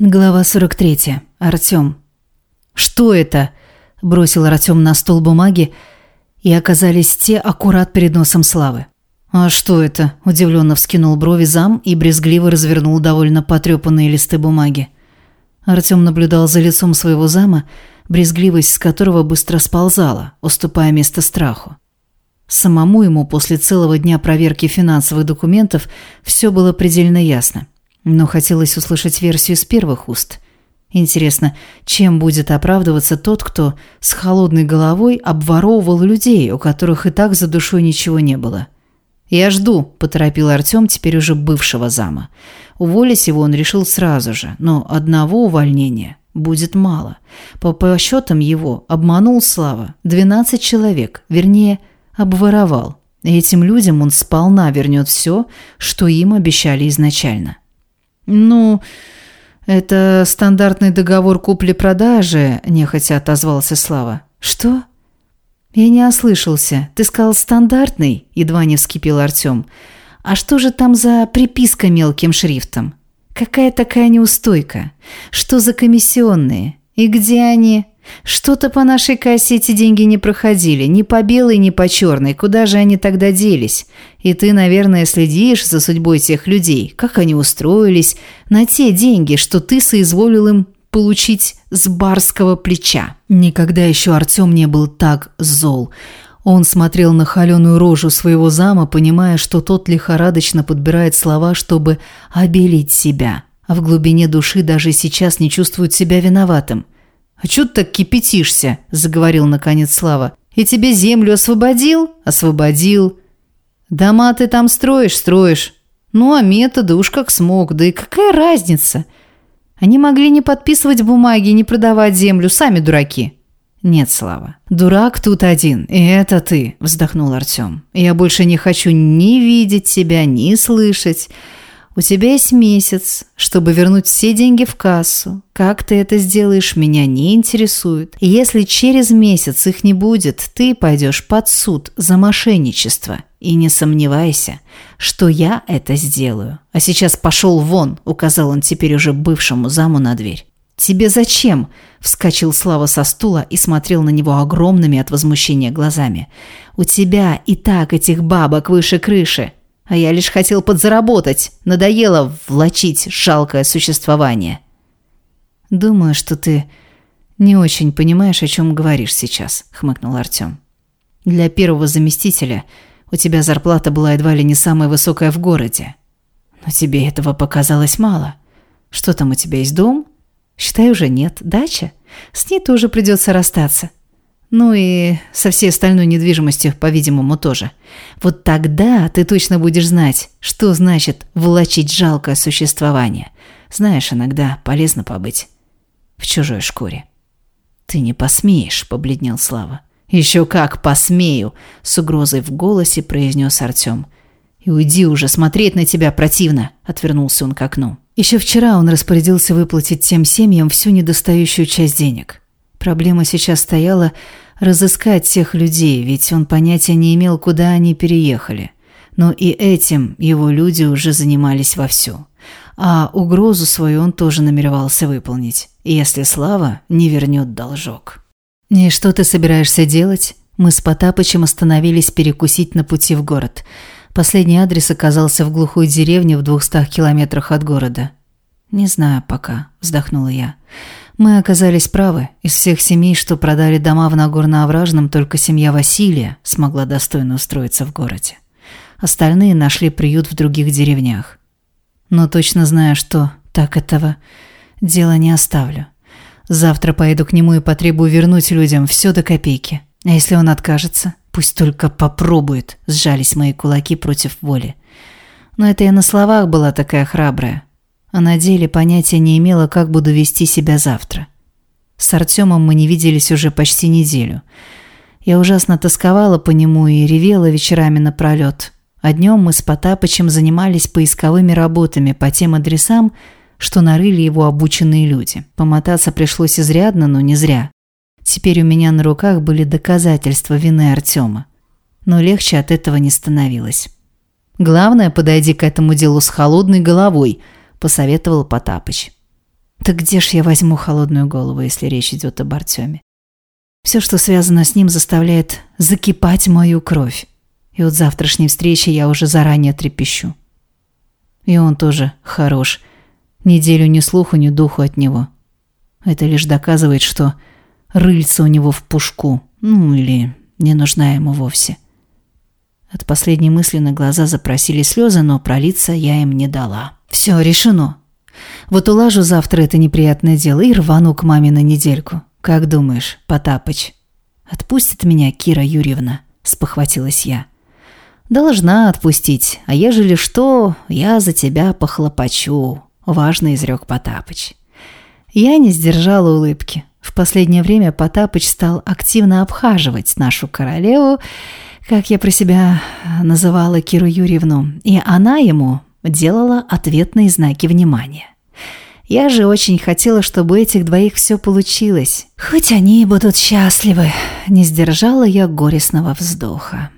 Глава 43. Артём. «Что это?» – бросил Артём на стол бумаги, и оказались те аккурат перед носом Славы. «А что это?» – удивленно вскинул брови зам и брезгливо развернул довольно потрепанные листы бумаги. Артём наблюдал за лицом своего зама, брезгливость с которого быстро сползала, уступая место страху. Самому ему после целого дня проверки финансовых документов все было предельно ясно – но хотелось услышать версию с первых уст. Интересно, чем будет оправдываться тот, кто с холодной головой обворовывал людей, у которых и так за душой ничего не было? «Я жду», – поторопил Артем, теперь уже бывшего зама. Уволить его он решил сразу же, но одного увольнения будет мало. По подсчетам его обманул Слава 12 человек, вернее, обворовал. Этим людям он сполна вернет все, что им обещали изначально. «Ну, это стандартный договор купли-продажи», – нехотя отозвался Слава. «Что?» «Я не ослышался. Ты сказал стандартный?» – едва не вскипел Артем. «А что же там за приписка мелким шрифтом? Какая такая неустойка? Что за комиссионные? И где они?» Что-то по нашей кассе эти деньги не проходили, ни по белой, ни по черной. Куда же они тогда делись? И ты, наверное, следишь за судьбой тех людей, как они устроились, на те деньги, что ты соизволил им получить с барского плеча. Никогда еще Артем не был так зол. Он смотрел на холеную рожу своего зама, понимая, что тот лихорадочно подбирает слова, чтобы обелить себя. А в глубине души даже сейчас не чувствует себя виноватым. «А чё ты так кипятишься?» – заговорил наконец Слава. «И тебе землю освободил?» «Освободил». «Дома ты там строишь, строишь. Ну, а методы уж как смог. Да и какая разница? Они могли не подписывать бумаги, не продавать землю, сами дураки». «Нет, Слава. Дурак тут один, и это ты», – вздохнул Артем. «Я больше не хочу ни видеть тебя, ни слышать. У тебя есть месяц, чтобы вернуть все деньги в кассу. Как ты это сделаешь, меня не интересует. И если через месяц их не будет, ты пойдешь под суд за мошенничество. И не сомневайся, что я это сделаю. А сейчас пошел вон, указал он теперь уже бывшему заму на дверь. «Тебе зачем?» – вскочил Слава со стула и смотрел на него огромными от возмущения глазами. «У тебя и так этих бабок выше крыши. А я лишь хотел подзаработать. Надоело влачить жалкое существование. Думаю, что ты не очень понимаешь, о чем говоришь сейчас, хмыкнул Артем. Для первого заместителя у тебя зарплата была едва ли не самая высокая в городе. Но тебе этого показалось мало. Что там у тебя есть дом? Считай, уже нет. Дача? С ней тоже придется расстаться. Ну и со всей остальной недвижимостью, по-видимому, тоже. Вот тогда ты точно будешь знать, что значит влачить жалкое существование. Знаешь, иногда полезно побыть в чужой шкуре. «Ты не посмеешь», — побледнел Слава. «Еще как посмею!» — с угрозой в голосе произнес Артем. «И уйди уже, смотреть на тебя противно!» — отвернулся он к окну. Еще вчера он распорядился выплатить тем семьям всю недостающую часть денег. Проблема сейчас стояла разыскать тех людей, ведь он понятия не имел, куда они переехали. Но и этим его люди уже занимались вовсю. А угрозу свою он тоже намеревался выполнить, если Слава не вернет должок. «И что ты собираешься делать?» Мы с Потапычем остановились перекусить на пути в город. Последний адрес оказался в глухой деревне в двухстах километрах от города. «Не знаю пока», – вздохнула я. Мы оказались правы. Из всех семей, что продали дома в Нагорно-Овражном, только семья Василия смогла достойно устроиться в городе. Остальные нашли приют в других деревнях. Но точно знаю, что так этого дела не оставлю. Завтра поеду к нему и потребую вернуть людям все до копейки. А если он откажется, пусть только попробует, сжались мои кулаки против воли. Но это я на словах была такая храбрая а на деле понятия не имела, как буду вести себя завтра. С Артемом мы не виделись уже почти неделю. Я ужасно тосковала по нему и ревела вечерами напролет. А днем мы с Потапычем занимались поисковыми работами по тем адресам, что нарыли его обученные люди. Помотаться пришлось изрядно, но не зря. Теперь у меня на руках были доказательства вины Артема. Но легче от этого не становилось. Главное, подойди к этому делу с холодной головой – посоветовал Потапыч. Так где ж я возьму холодную голову, если речь идет об Артеме? Все, что связано с ним, заставляет закипать мою кровь. И от завтрашней встречи я уже заранее трепещу. И он тоже хорош. Неделю ни слуху, ни духу от него. Это лишь доказывает, что рыльца у него в пушку. Ну, или не нужна ему вовсе. От последней мысли на глаза запросили слезы, но пролиться я им не дала. Все, решено. Вот улажу завтра это неприятное дело и рвану к маме на недельку. Как думаешь, Потапыч? Отпустит меня Кира Юрьевна? Спохватилась я. Должна отпустить, а ежели что, я за тебя похлопочу, важно изрек Потапыч. Я не сдержала улыбки. В последнее время Потапыч стал активно обхаживать нашу королеву, как я про себя называла Киру Юрьевну, и она ему делала ответные знаки внимания. Я же очень хотела, чтобы этих двоих все получилось. Хоть они будут счастливы, не сдержала я горестного вздоха.